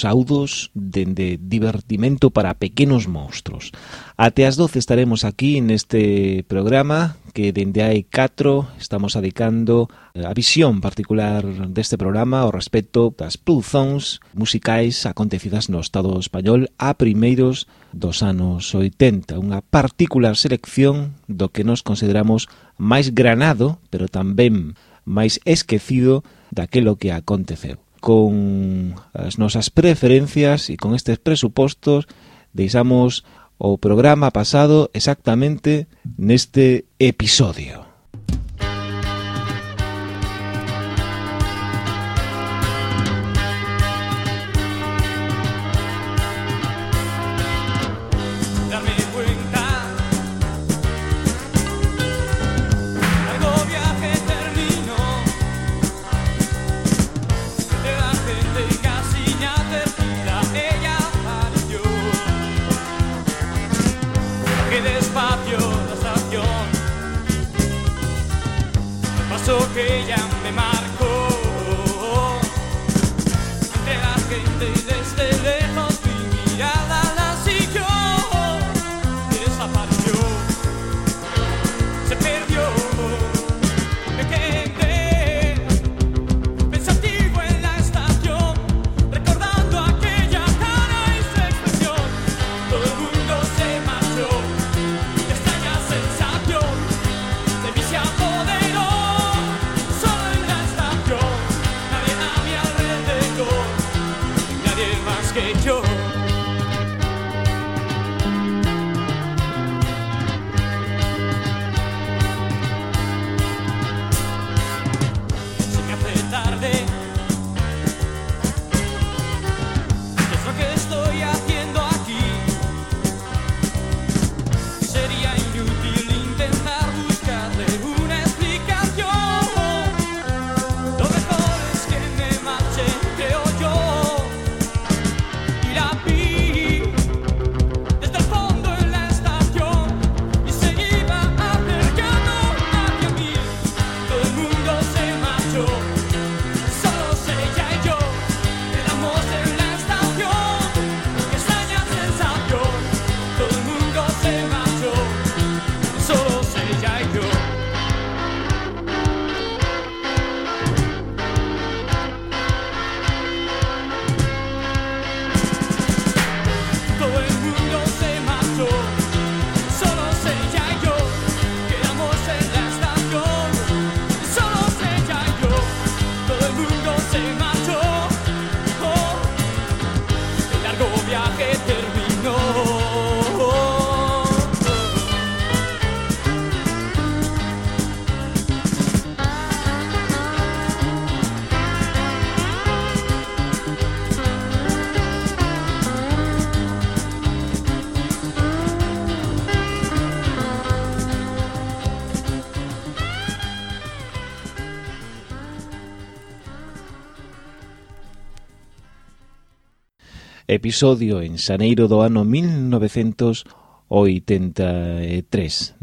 saudos dende divertimento para pequenos monstruos. Até as 12 estaremos aquí neste programa que dende hai 4 estamos adicando eh, a visión particular deste programa ao respecto das produzóns musicais acontecidas no Estado español a primeiros dos anos 80. Unha particular selección do que nos consideramos máis granado, pero tamén máis esquecido daquelo que aconteceu con as nosas preferencias e con estes presupostos deixamos o programa pasado exactamente neste episodio. episodio en xaneiro do ano 1983,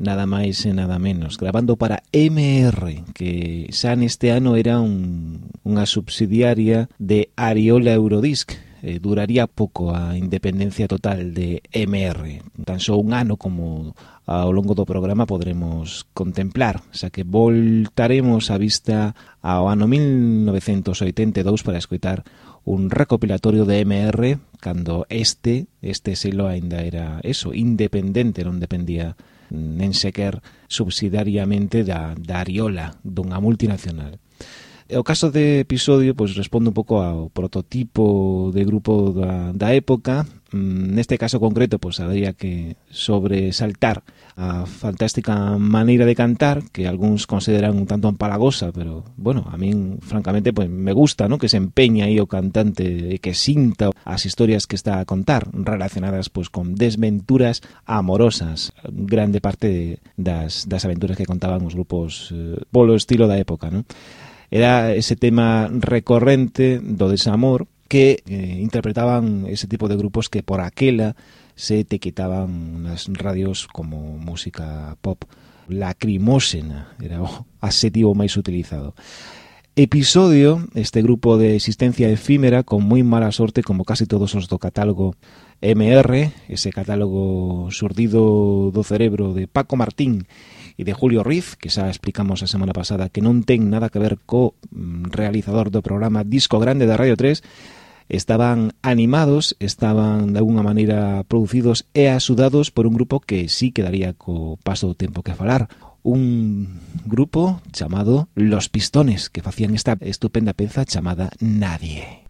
nada máis e nada menos, grabando para MR, que xa neste ano era un, unha subsidiaria de Ariola Eurodisc, eh, duraría pouco a independencia total de MR, tan só un ano como ao longo do programa podremos contemplar, xa que voltaremos a vista ao ano 1982 para escoitar un recopilatorio de MR cando este, este selo aínda era eso, independente, non dependía nen sequer subsidiariamente da, da ariola dunha multinacional. E o caso de episodio pois responde un pouco ao prototipo de grupo da, da época Mm, neste caso concreto, pois pues, habría que sobresaltar a fantástica maneira de cantar que algúns consideran un tanto empalagosa, pero, bueno, a min, francamente, pues, me gusta ¿no? que se empeña aí o cantante e que sinta as historias que está a contar relacionadas pues, con desventuras amorosas, grande parte de, das, das aventuras que contaban os grupos eh, polo estilo da época, ¿no? Era ese tema recorrente do desamor que eh, interpretaban ese tipo de grupos que por aquela se etiquetaban nas radios como música pop lacrimósena, era o adxetivo máis utilizado. Episodio, este grupo de existencia efímera con moi mala sorte como casi todos os do catálogo MR, ese catálogo surdido do cerebro de Paco Martín e de Julio Riz, que xa explicamos a semana pasada que non ten nada que ver co mm, realizador do programa Disco Grande da Radio 3, estaban animados, estaban de alguna maneira producidos e axudados por un grupo que sí quedaría co paso do tempo que falar. Un grupo chamado Los Pistones, que facían esta estupenda peza chamada Nadie.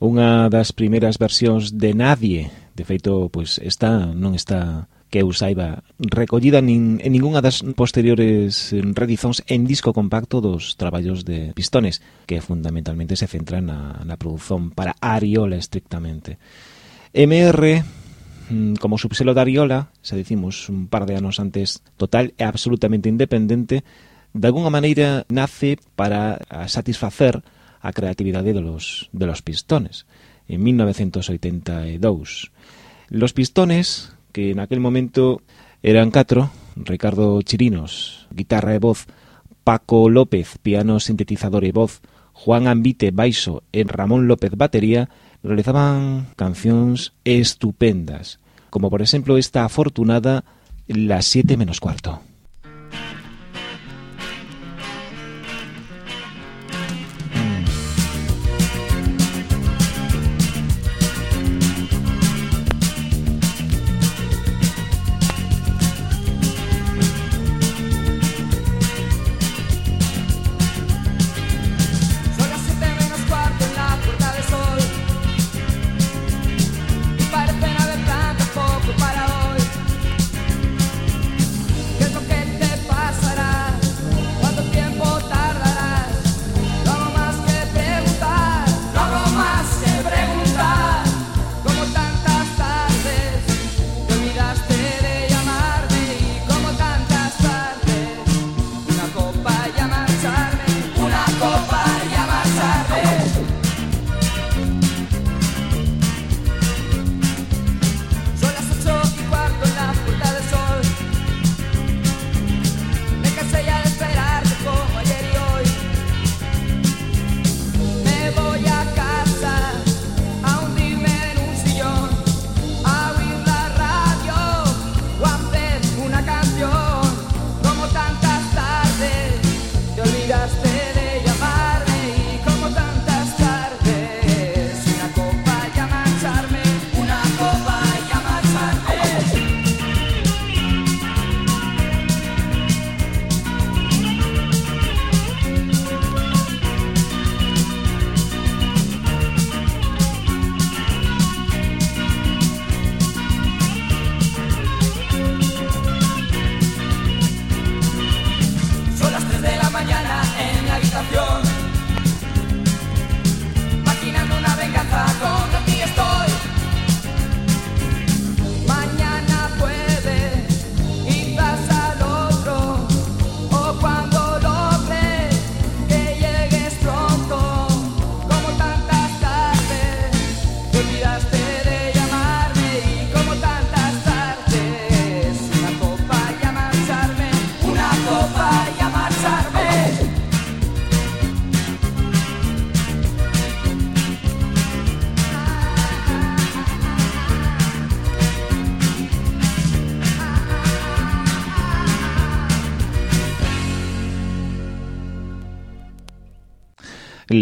unha das primeiras versións de Nadie. De feito, pois está, non está que eu saiba recollida nin, en ningunha das posteriores redizóns en disco compacto dos traballos de Pistones, que fundamentalmente se centra na, na produción para Ariola estrictamente. MR mm, como subselo de Ariola, xa dicimos un par de anos antes, total e absolutamente independente, de alguna maneira nace para satisfacer a creatividade de los, de los pistones. En 1982 Los pistones, que en aquel momento eran cuatro, Ricardo Chirinos, guitarra e voz, Paco López, piano, sintetizador e voz, Juan Ambite, baixo e Ramón López, batería, realizaban cancións estupendas, como por exemplo esta afortunada Las siete menos cuarto.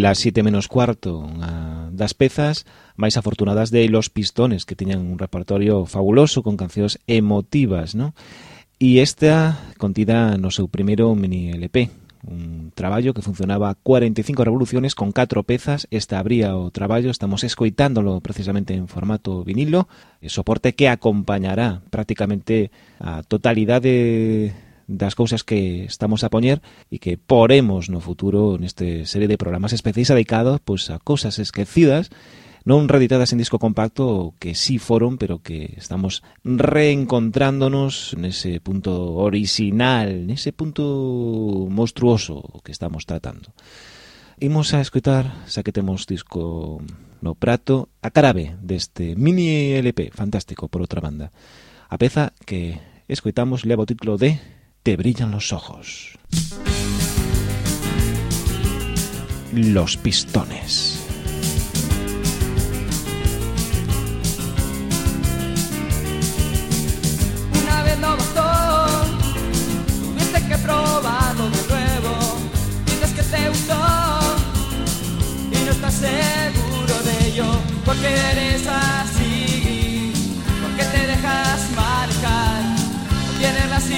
las 7 menos cuarto unha das pezas máis afortunadas de Los Pistones, que tiñan un repertorio fabuloso con cancións emotivas, ¿no? E esta contida no seu primeiro mini LP, un traballo que funcionaba 45 revoluciones con 4 pezas, esta abría o traballo, estamos escoitándolo precisamente en formato vinilo, e soporte que acompañará prácticamente a totalidade das cousas que estamos a poñer e que poremos no futuro neste serie de programas especiais dedicados pois, a cousas esquecidas non reeditadas en disco compacto que sí foron, pero que estamos reencontrándonos nese punto original, nese punto monstruoso que estamos tratando. Imos a escutar, xa que temos disco no prato, a carabe deste mini LP fantástico por outra banda. A peza que escoitamos leva o título de te brillan los ojos. Los pistones. Una vez no bastó, tuviste que probarlo de nuevo. Dices que te gustó y no estás seguro de ello, porque eres así, porque te dejas marcar, tienes las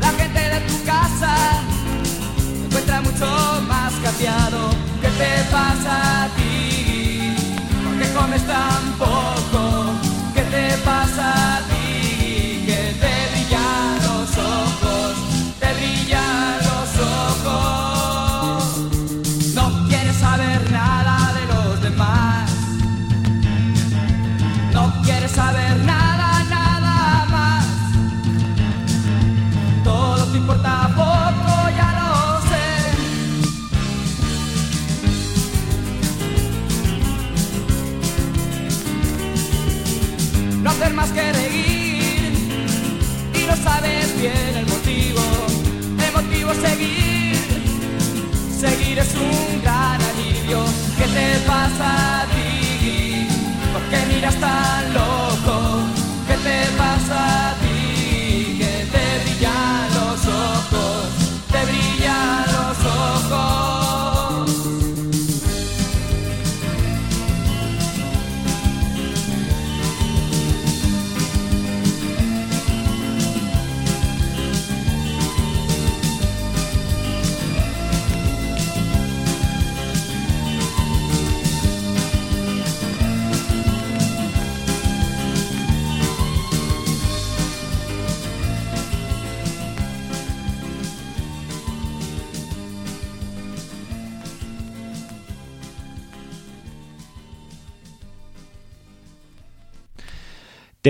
La gente de tu casa te encuentra mucho más cambiado. ¿Qué te pasa a ti? ¿Por qué comes tan poco?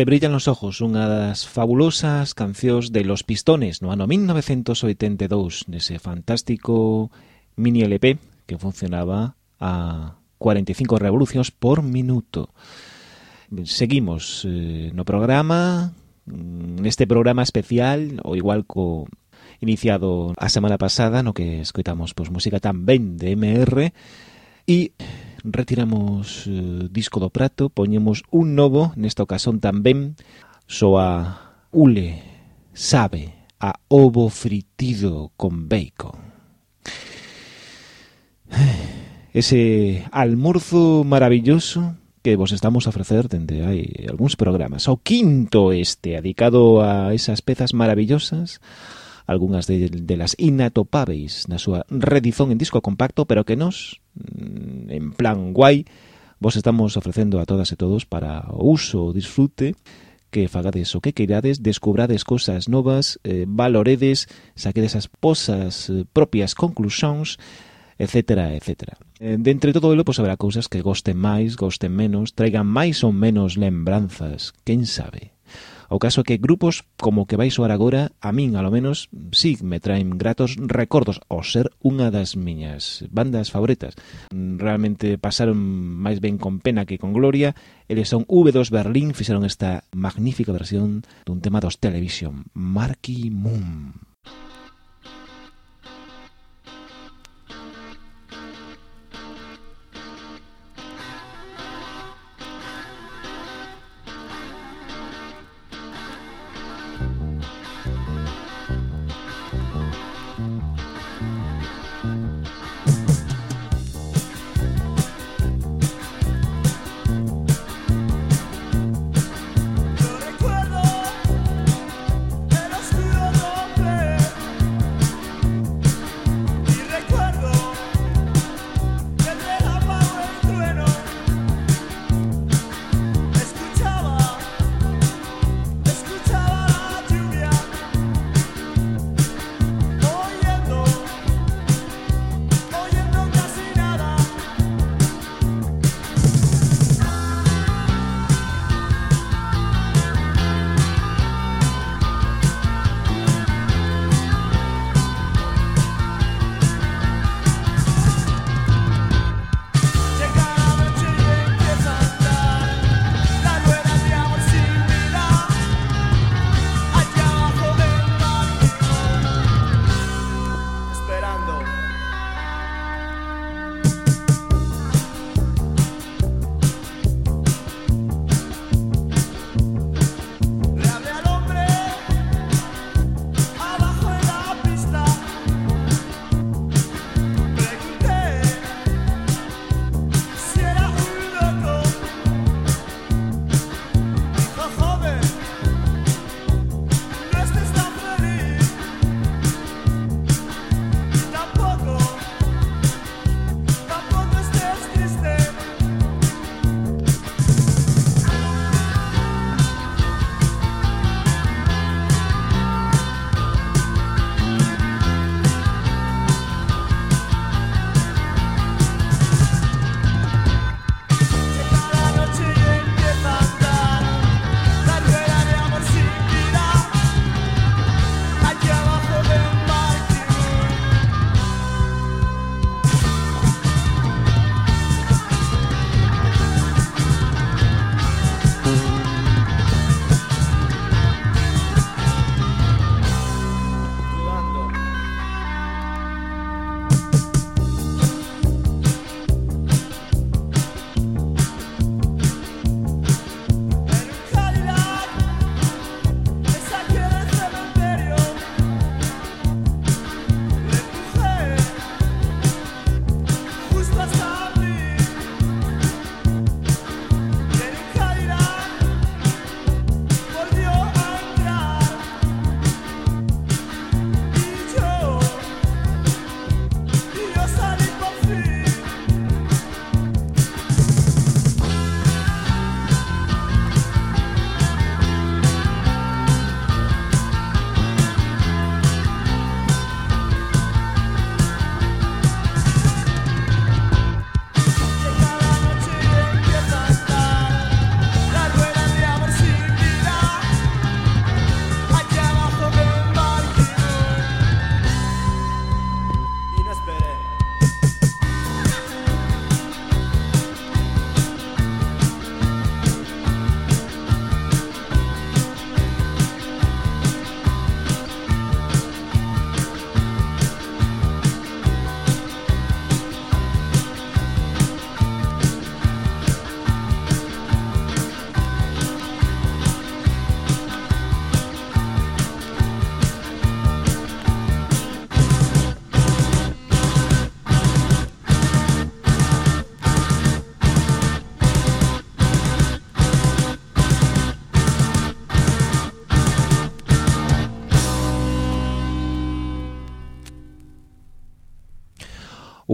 Brillan los ojos, unha fabulosas cancións de Los Pistones no ano 1982, nese fantástico mini LP que funcionaba a 45 revolucións por minuto. Seguimos eh, no programa, neste programa especial, o igual co iniciado a semana pasada, no que escoitamos pois, música tamén de MR, e retiramos eh, disco do prato, poñemos un novo, nesta ocasión tamén, soa ule, sabe, a ovo fritido con bacon. Ese almorzo maravilloso que vos estamos a ofrecer dende hai algúns programas. O quinto este, dedicado a esas pezas maravillosas, algunhas de, de las inatopáveis na súa redizón en disco compacto, pero que nos, mm, en plan guai, vos estamos ofrecendo a todas e todos para o uso, o disfrute, que fagades o que queirades, descubrades cousas novas, eh, valoredes, saquedes as posas eh, propias conclusións, etc. etc. Eh, de entre todo elo, pois haberá cousas que gosten máis, gosten menos, traigan máis ou menos lembranzas, quen sabe. O caso que grupos como que vai soar agora, a min, alo menos, sí, me traen gratos recordos ao ser unha das miñas bandas favoritas. Realmente pasaron máis ben con pena que con gloria. Eles son V2 Berlín, fixeron esta magnífica versión dun tema dos Television, Marky Moon.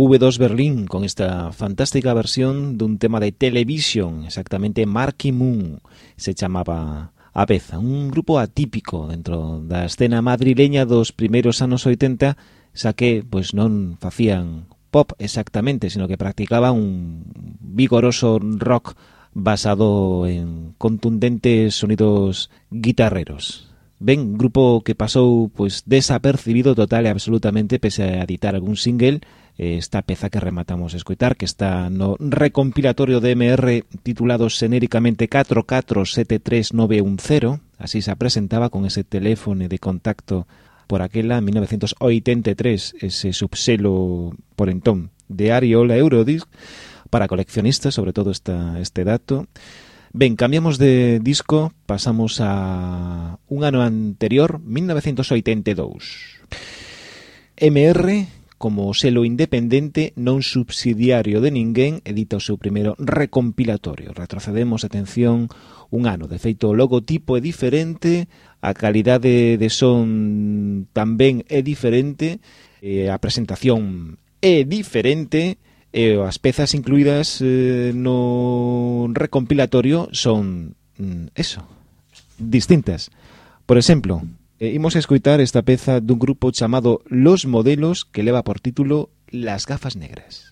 V2 Berlín con esta fantástica versión dun tema de Television, exactamente Marky Moon se chamaba a peza, un grupo atípico dentro da escena madrileña dos primeiros anos 80, xa que pois non facían pop exactamente, sino que practicaban un vigoroso rock basado en contundentes sonidos guitarreros. Ben, grupo que pasou pois desapercibido total e absolutamente pese a editar algún single esta peza que rematamos a escoitar, que está no recompilatorio de MR titulado xenéricamente 4473910, así se presentaba con ese teléfono de contacto por aquela 1983, ese subselo por entón de Ariola Eurodisc, para coleccionistas, sobre todo esta, este dato. Ben, cambiamos de disco, pasamos a un ano anterior, 1982. MR como o selo independente non subsidiario de ninguén edita o seu primeiro recompilatorio. Retrocedemos, atención, un ano. De feito, o logotipo é diferente, a calidade de son tamén é diferente, a presentación é diferente, e as pezas incluídas eh, no recompilatorio son mm, eso, distintas. Por exemplo, E imos escoitar esta peza dun grupo chamado Los Modelos que leva por título Las gafas negras.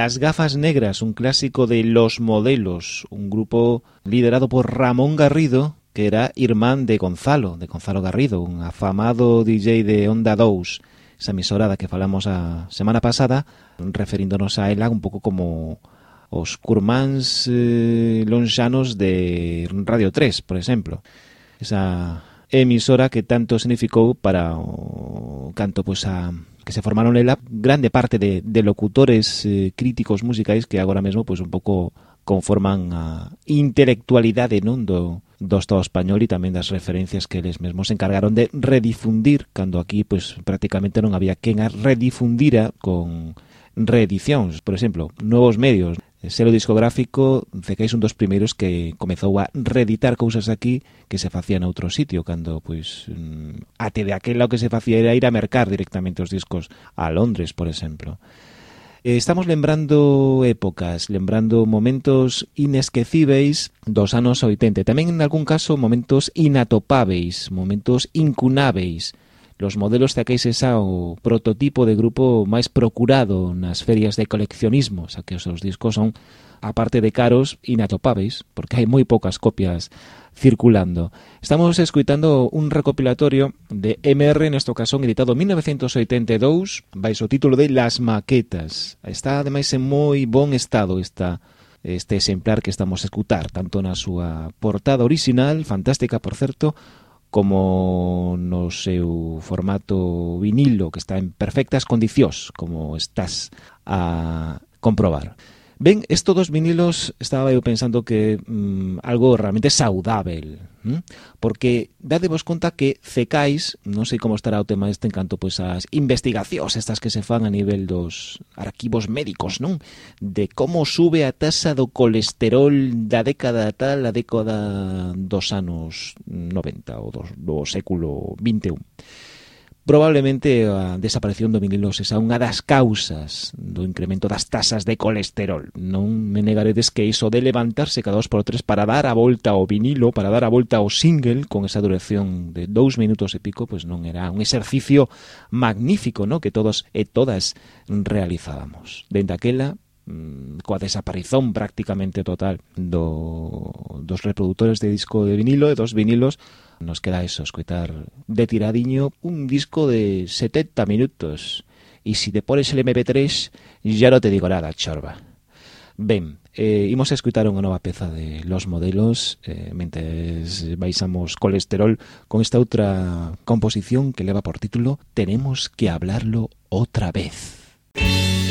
Las gafas negras, un clásico de Los Modelos, un grupo liderado por Ramón Garrido, que era irmán de Gonzalo, de Gonzalo Garrido, un afamado DJ de Onda 2, esa emisora da que falamos a semana pasada, referíndonos a ela un pouco como os curmáns eh, lonxanos de Radio 3, por exemplo. Esa emisora que tanto significou para o canto pois a que se formaron en la grande parte de, de locutores eh, críticos musicais que agora mesmo pois un pouco conforman a intelectualidade non do, do Estado español e tamén das referencias que eles mesmos se encargaron de redifundir cando aquí pois prácticamente non había quen a redifundira con reedicións, por exemplo, novos medios, selo discográfico Cecais un dos primeiros que comezou a reeditar cousas aquí que se facía en outro sitio cando pois mm, ate de aquela o que se facía era ir a mercar directamente os discos a Londres, por exemplo. Eh, estamos lembrando épocas, lembrando momentos inesquecíveis dos anos 80, tamén en algún caso momentos inatopáveis, momentos incunáveis, Los modelos de sacáis esa o prototipo de grupo máis procurado nas ferias de coleccionismo, xa que os seus discos son, aparte de caros, inatopáveis, porque hai moi poucas copias circulando. Estamos escuitando un recopilatorio de MR, neste caso editado en 1982, baixo o título de Las Maquetas. Está, ademais, en moi bon estado esta este exemplar que estamos a escutar, tanto na súa portada original, fantástica, por certo, como no seu formato vinilo que está en perfectas condicións, como estás a comprobar. Ben, esto dos vinilos estaba eu pensando que mm, algo realmente saudável, ¿m? porque dadevos conta que CECAIS, non sei como estará o tema este en canto pois as investigacións estas que se fan a nivel dos arquivos médicos, non? De como sube a tasa do colesterol da década tal a década dos anos 90 ou do, do século 21. Probablemente eh, a desaparición do vinilo é unha das causas do incremento das tasas de colesterol. Non me negaredes que iso de levantarse cada dos por tres para dar a volta ao vinilo, para dar a volta ao single, con esa duración de dous minutos e pico, pois non era un exercicio magnífico no que todos e todas realizábamos. Dende aquela, Mm, coa desaparición prácticamente total do, dos reproductores de disco de vinilo e dos vinilos nos queda eso, escutar de tiradiño un disco de 70 minutos. E se si te pones el MP3 ya no te digo nada, chorba. Ben, eh, imos a escutar unha nova peza de Los Modelos eh, mentes baixamos colesterol con esta outra composición que leva por título Tenemos que hablarlo otra vez. Música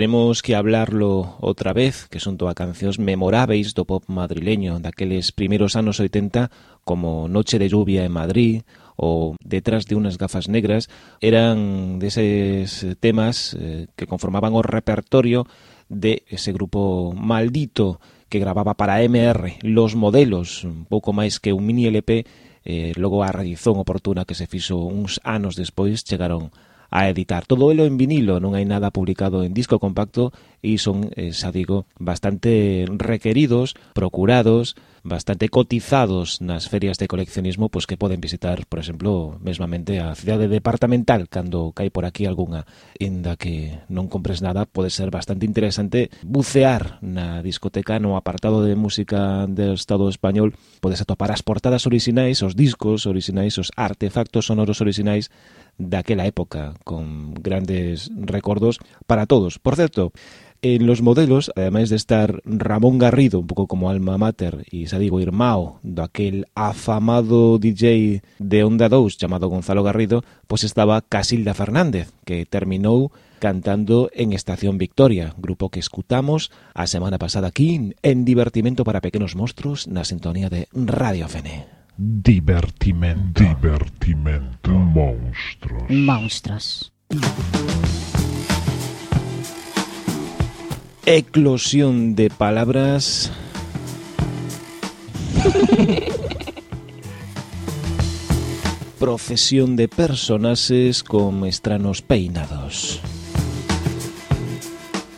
Teremos que hablarlo outra vez, que son toa cancións memoráveis do pop madrileño daqueles primeiros anos 80 como Noche de lluvia en Madrid ou Detrás de unas gafas negras eran deses temas eh, que conformaban o repertorio de ese grupo maldito que grababa para MR Los Modelos, un pouco máis que un mini LP eh, logo a redición oportuna que se fixo uns anos despois chegaron a a editar. Todo elo en vinilo, non hai nada publicado en disco compacto e son, eh, xa digo, bastante requeridos, procurados, bastante cotizados nas ferias de coleccionismo pois que poden visitar, por exemplo, mesmamente a cidade departamental cando cai por aquí algunha inda que non compres nada, pode ser bastante interesante bucear na discoteca no apartado de música do Estado español, podes atopar as portadas orixinais, os discos orixinais, os artefactos sonoros orixinais daquela época con grandes recordos para todos. Por certo, en los modelos, ademais de estar Ramón Garrido, un pouco como alma mater e, xa digo, irmão daquel afamado DJ de Onda 2 chamado Gonzalo Garrido, pois estaba Casilda Fernández, que terminou cantando en Estación Victoria, grupo que escutamos a semana pasada aquí en Divertimento para Pequenos Monstruos na sintonía de Radio Fene. Divertimento. Divertimento. Monstruos. Monstruos. Eclosión de palabras. Procesión de personajes con estranos peinados.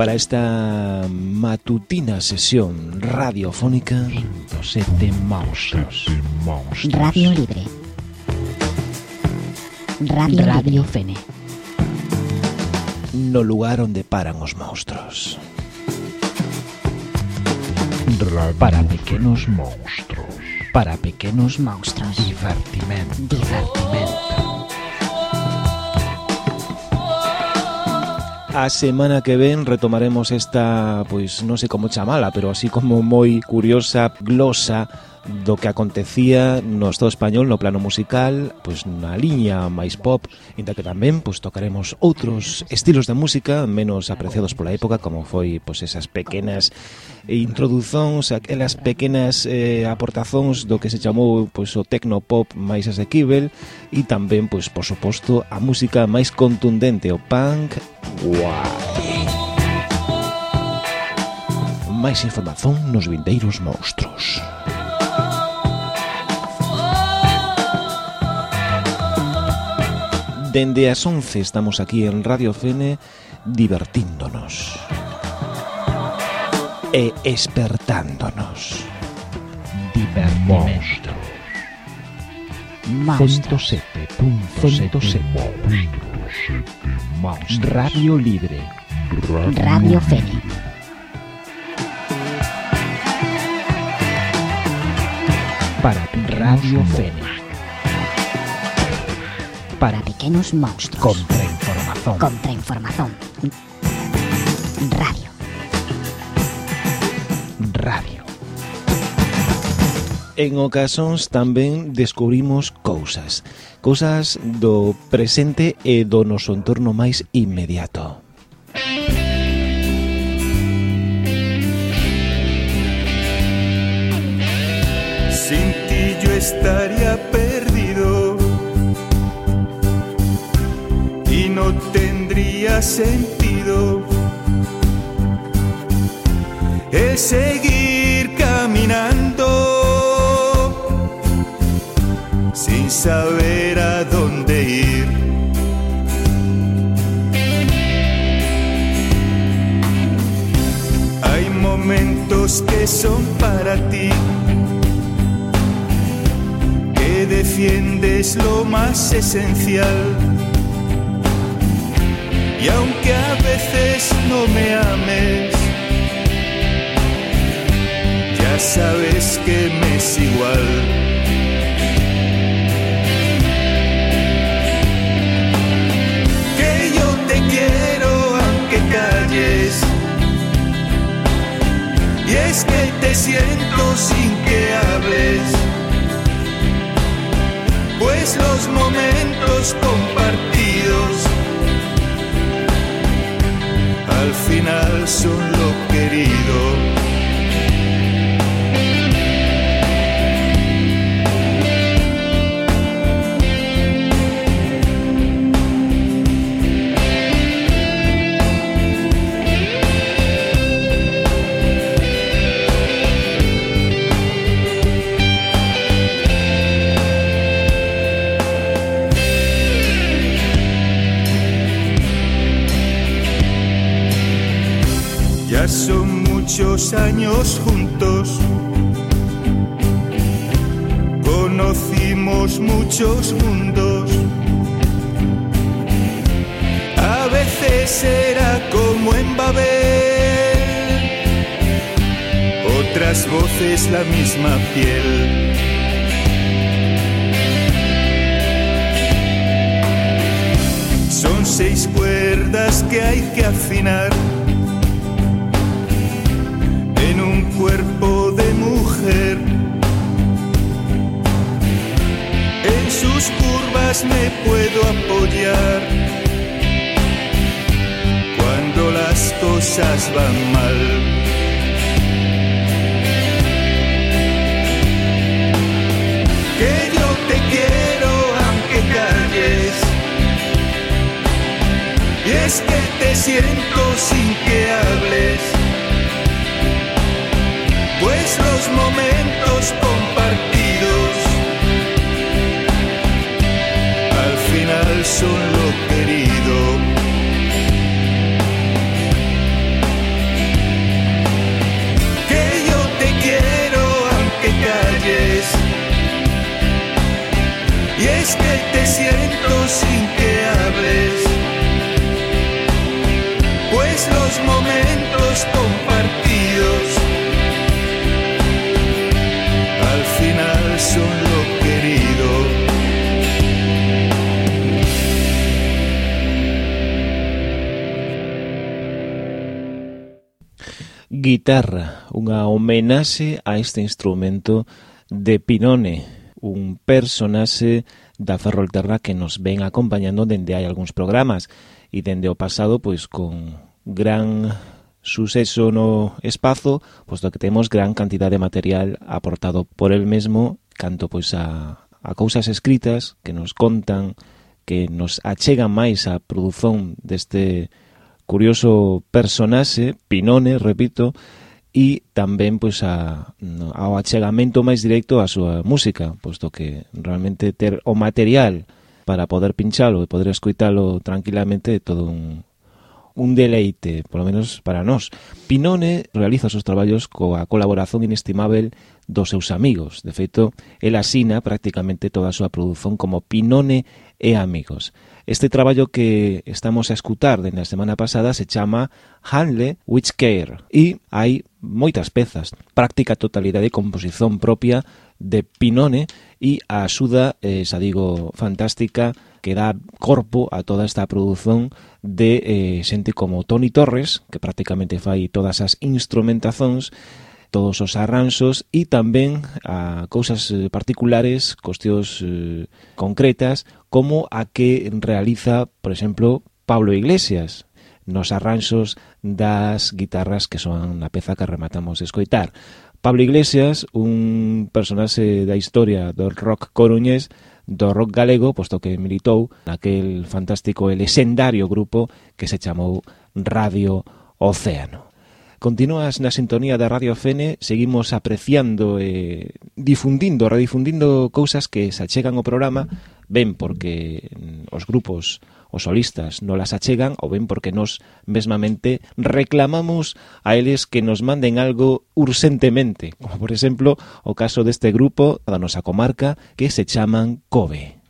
para esta matutina sesión radiofónica. 107 Monstruos. Radio Libre. Radio, Radio Fene. No lugar onde paran os monstruos. Radio para pequenos monstruos. Para pequenos monstruos. Divertimento. Divertimento. A semana que ven retomaremos esta, pois non sei como chamala, pero así como moi curiosa glosa do que acontecía no Estado español no plano musical, pois na liña máis pop, inda que tamén pois tocaremos outros estilos de música menos apreciados pola época, como foi pois esas pequenas introduzóns, aquelas pequenas eh, aportazóns do que se chamou pois o techno pop máis asequível e tamén pois por suposto a música máis contundente, o punk. Wow. Máis información nos vindeiros monstruos. Dende as 11 estamos aquí en Radio Fene divertíndonos e espertándonos. Divertimento. Monstruos. 107.7 Monstruos. Radio Libre. Radio Fene. Para Radio Fene. para pequenos monstruos. Contrainformación. Contrainformación. Radio. Radio. En ocasións tamén descubrimos cousas, cousas do presente e do noso entorno máis inmediato. Sin ti yo estaría pensando no tendría sentido el seguir caminando sin saber a dónde ir. Hay momentos que son para ti que defiendes lo más esencial. Y aunque a veces no me ames, ya sabes que me es igual. Que yo te quiero aunque calles. Y es que te siento sin que hables pues los momentos compartidos final son lo querido. Muchos años juntos. Conocimos muchos mundos. A veces era como en Babel. Otras voces la misma piel. Son seis cuerdas que hay que afinar Sus curvas me puedo apoyar cuando las cosas van mal. Que yo te quiero aunque calles. Y es que te siento sin que hables pues los momentos compartidos final son lo querido. Que yo te quiero aunque calles. Y es que te siento sin que hables. Pues los momentos guitarra, unha homenaxe a este instrumento de Pinone, un personaxe da ferrolterra que nos ven acompañando dende hai algúns programas e dende o pasado pois con gran suceso no espazo, posto que temos gran cantidad de material aportado por el mesmo, canto pois a, a cousas escritas que nos contan, que nos achegan máis a produción deste curioso personaxe, Pinone, repito, e tamén pois a, ao achegamento máis directo á súa música, posto que realmente ter o material para poder pinchalo e poder escoitalo tranquilamente é todo un, un deleite, polo menos para nós. Pinone realiza os seus traballos coa colaboración inestimável dos seus amigos. De feito, el asina prácticamente toda a súa produción como Pinone e Amigos. Este traballo que estamos a escutar dende a semana pasada se chama Handle Which Care e hai moitas pezas, práctica totalidade de composición propia de Pinone e a axuda, eh, xa digo, fantástica que dá corpo a toda esta produción de eh, xente como Tony Torres, que prácticamente fai todas as instrumentazóns, todos os arranxos e tamén a cousas eh, particulares, cuestións eh, concretas como a que realiza, por exemplo, Pablo Iglesias nos arranxos das guitarras que son a peza que rematamos de escoitar. Pablo Iglesias, un personaxe da historia do rock coruñés, do rock galego, posto que militou naquel fantástico e lesendario grupo que se chamou Radio Océano. Continúas na sintonía da Radio Fene, seguimos apreciando e eh, difundindo, redifundindo cousas que se achegan ao programa, ben porque mm, os grupos, os solistas, non las achegan, ou ben porque nos mesmamente reclamamos a eles que nos manden algo urgentemente, como por exemplo o caso deste grupo da nosa comarca que se chaman Cove.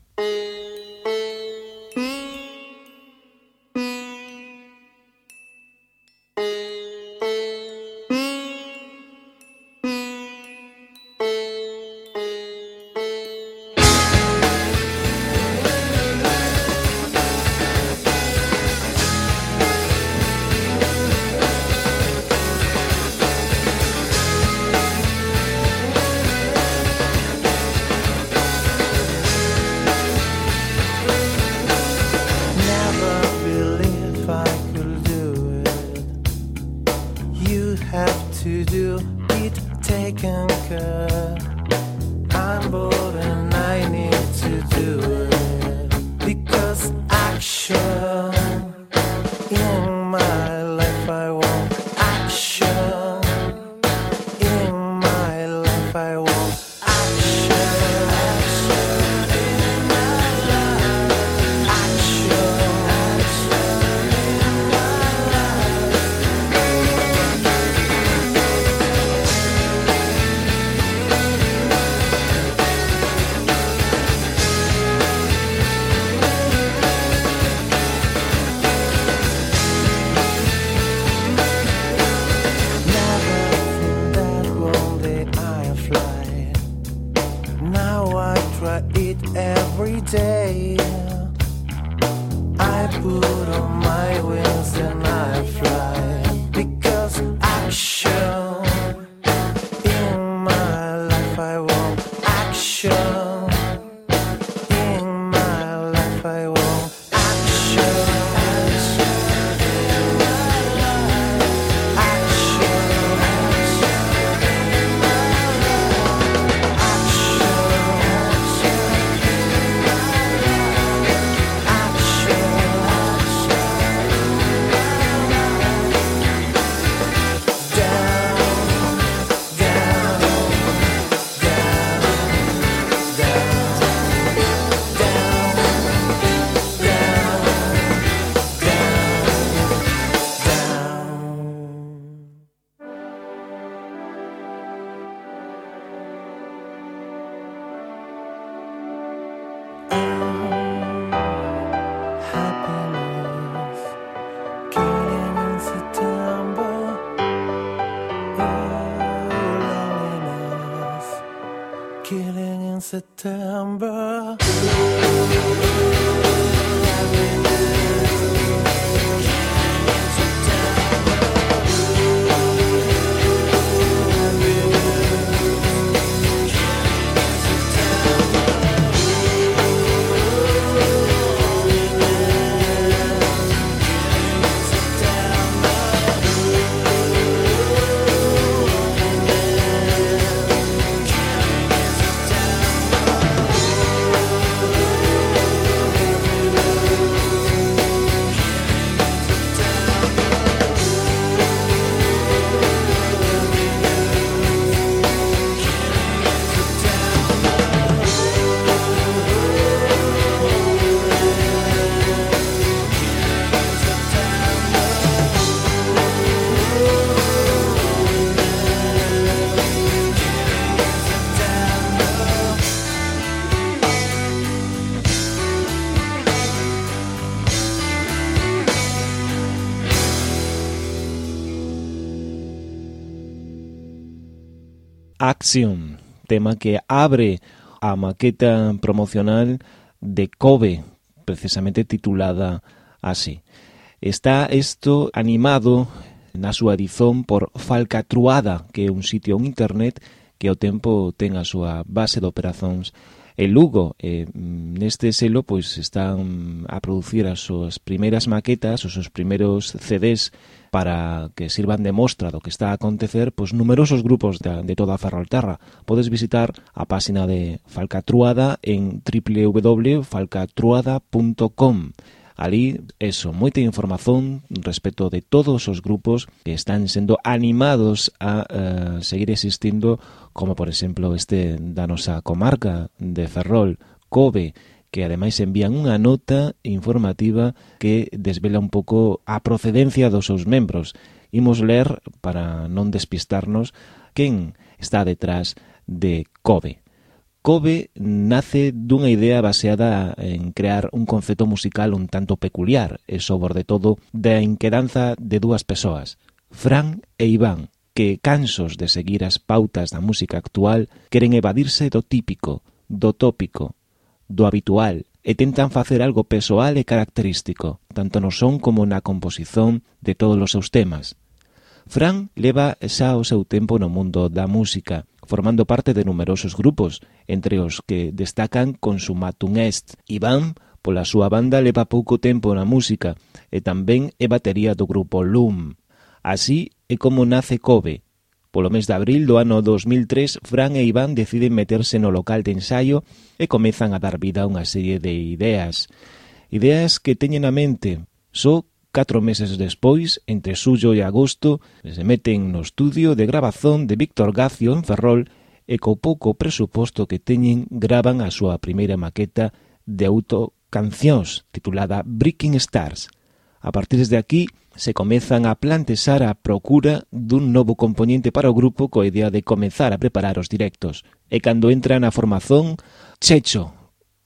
Reflexión, tema que abre a maqueta promocional de Kobe, precisamente titulada así. Está isto animado na súa dizón por Falcatruada, que é un sitio en internet que ao tempo ten a súa base de operacións en Lugo. E, mm, neste selo pois están a producir as súas primeiras maquetas, os seus primeiros CDs para que sirvan de mostra do que está a acontecer pois numerosos grupos de, de toda a Ferrolterra. Podes visitar a páxina de Falcatruada en www.falcatruada.com. Ali, eso, moita información respecto de todos os grupos que están sendo animados a uh, seguir existindo, como por exemplo este da nosa comarca de Ferrol, Cove, que ademais envían unha nota informativa que desvela un pouco a procedencia dos seus membros. Imos ler, para non despistarnos, quen está detrás de Kobe. Kobe nace dunha idea baseada en crear un concepto musical un tanto peculiar e sobre todo da inquedanza de dúas persoas, Fran e Iván, que cansos de seguir as pautas da música actual queren evadirse do típico, do tópico, do habitual e tentan facer algo persoal e característico, tanto no son como na composición de todos os seus temas. Fran leva xa o seu tempo no mundo da música, formando parte de numerosos grupos, entre os que destacan Consumatum Est, Iván, pola súa banda leva pouco tempo na música e tamén é batería do grupo Loom. Así é como nace Kobe, Polo mes de abril do ano 2003, Fran e Iván deciden meterse no local de ensaio e comezan a dar vida a unha serie de ideas. Ideas que teñen a mente, só catro meses despois, entre suyo e agosto, se meten no estudio de grabazón de Víctor Gacio en Ferrol e co pouco presuposto que teñen graban a súa primeira maqueta de autocancións titulada Breaking Stars. A partir de aquí, se comezan a plantexar a procura dun novo componente para o grupo coa idea de comezar a preparar os directos. E cando entra na formación, Checho,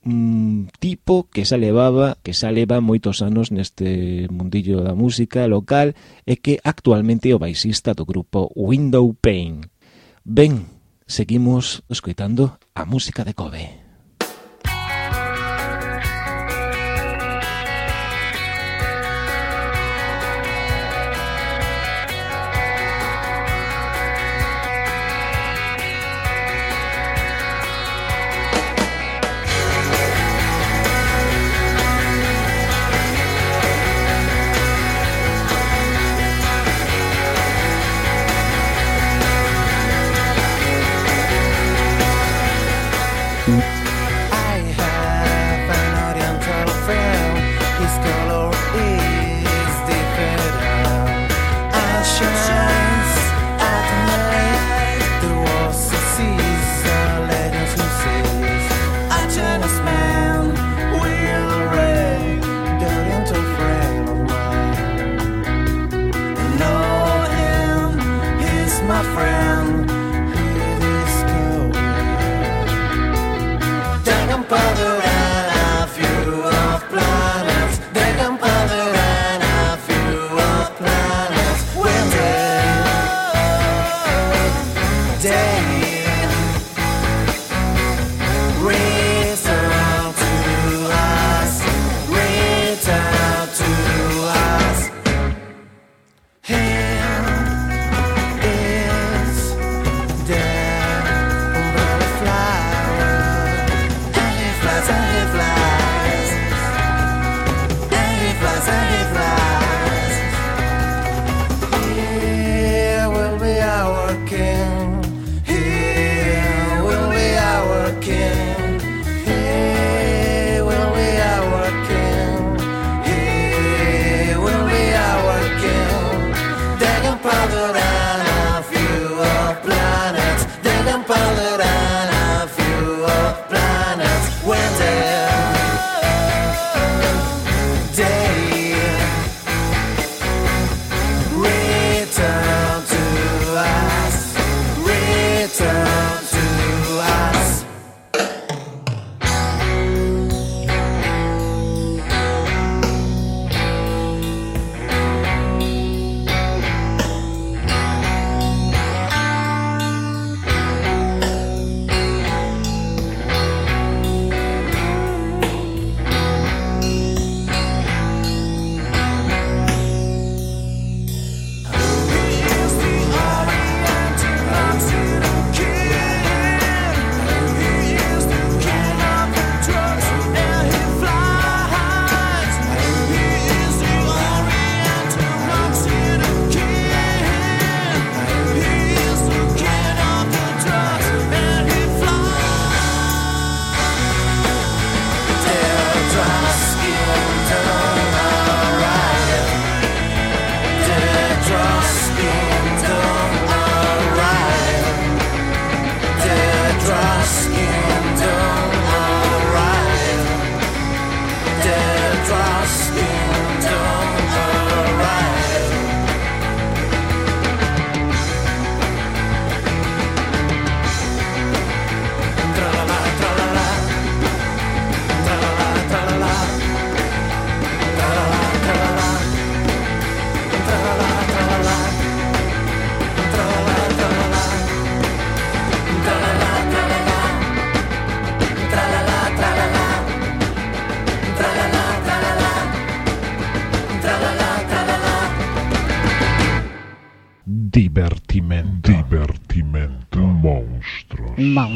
un tipo que xa levaba, que xa leva moitos anos neste mundillo da música local e que actualmente é o baixista do grupo Windowpane. Ben, seguimos escoitando a música de Kobe. Mm-hmm.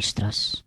monstros.